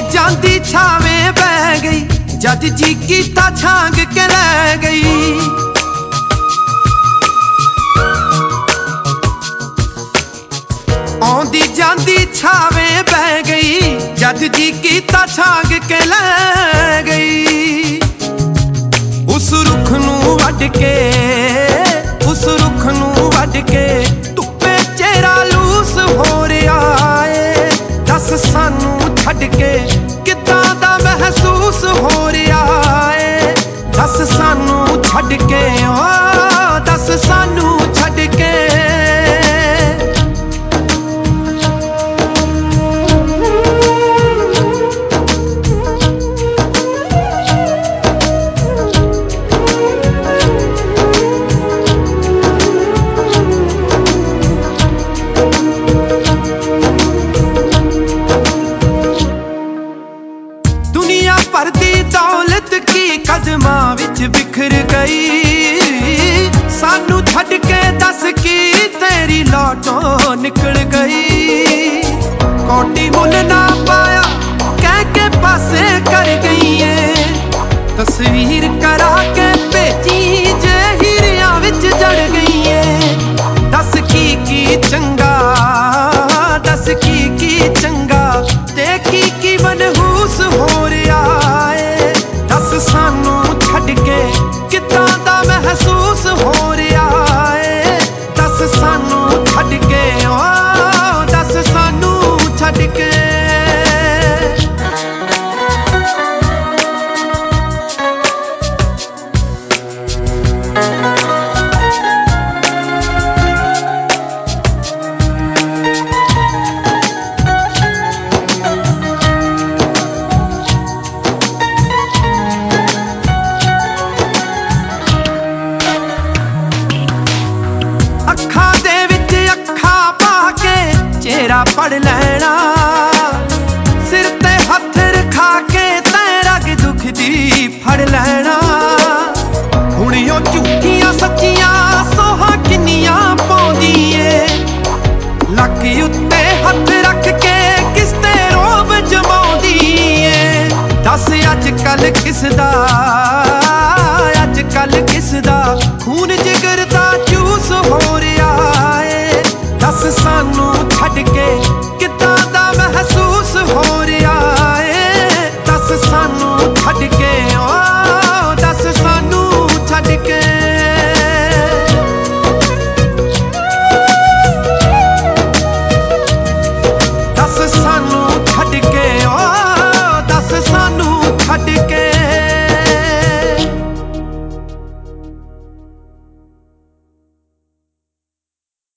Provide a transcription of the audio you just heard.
ਜਾਂਦੀ ਛਾਵੇਂ ਬਹਿ ਗਈ ਜਦ ਜੀ ਕੀਤਾ ਛਾਂਗ ਕੇ ਲੈ ਗਈ। ਆਉਂਦੀ ਜਾਂਦੀ ਛਾਵੇਂ ਬਹਿ ਗਈ ਜਦ ਜੀ ਕੀਤਾ ਛਾਂਗ ਕੇ ਲੈ ਗਈ। ਕੀ ਕਦਮਾਂ ਵਿੱਚ ਬਿਖਰ ਗਈ? ਸਾਨੂੰ ਛੱਡ ਕੇ ਦੱਸ ਕੀ ਤੇਰੀ ਲੋਟੋਂ ਨਿਕਲ ਗਈ? ਕੋਟੀ ਮੁੱਲ ਨਾ ਪਾਇਆ, ਕਹਿ ਕੇ ਪਾਸੇ ਕਰ ਗਈ ਏ ਤਸਵੀਰ ਕੇ ਕਿੱਦਾਂ ਫੜ ਲੈਣਾ। ਸਿਰ ਤੇ ਹੱਥ ਰਖਾ ਕੇ ਤੈ ਰਗ ਦੁੱਖ ਫੜ ਲੈਣਾ। ਹੁਣ ਉਹ ਚੁੱਕੀਆਂ ਸੱਚੀਆਂ ਸੋਹਾਂ ਕਿੰਨੀਆਂ ਪਾਉਂਦੀ ਏ ਲੱਕ ਉੱਤੇ ਹੱਥ ਰੱਖ ਕੇ ਕਿਸ ਤੇ ਰੋਬ ਜਮਾਉਂਦੀ ਏ ਦੱਸ ਅੱਜ ਕੱਲ ਕਿਸ ਦਾ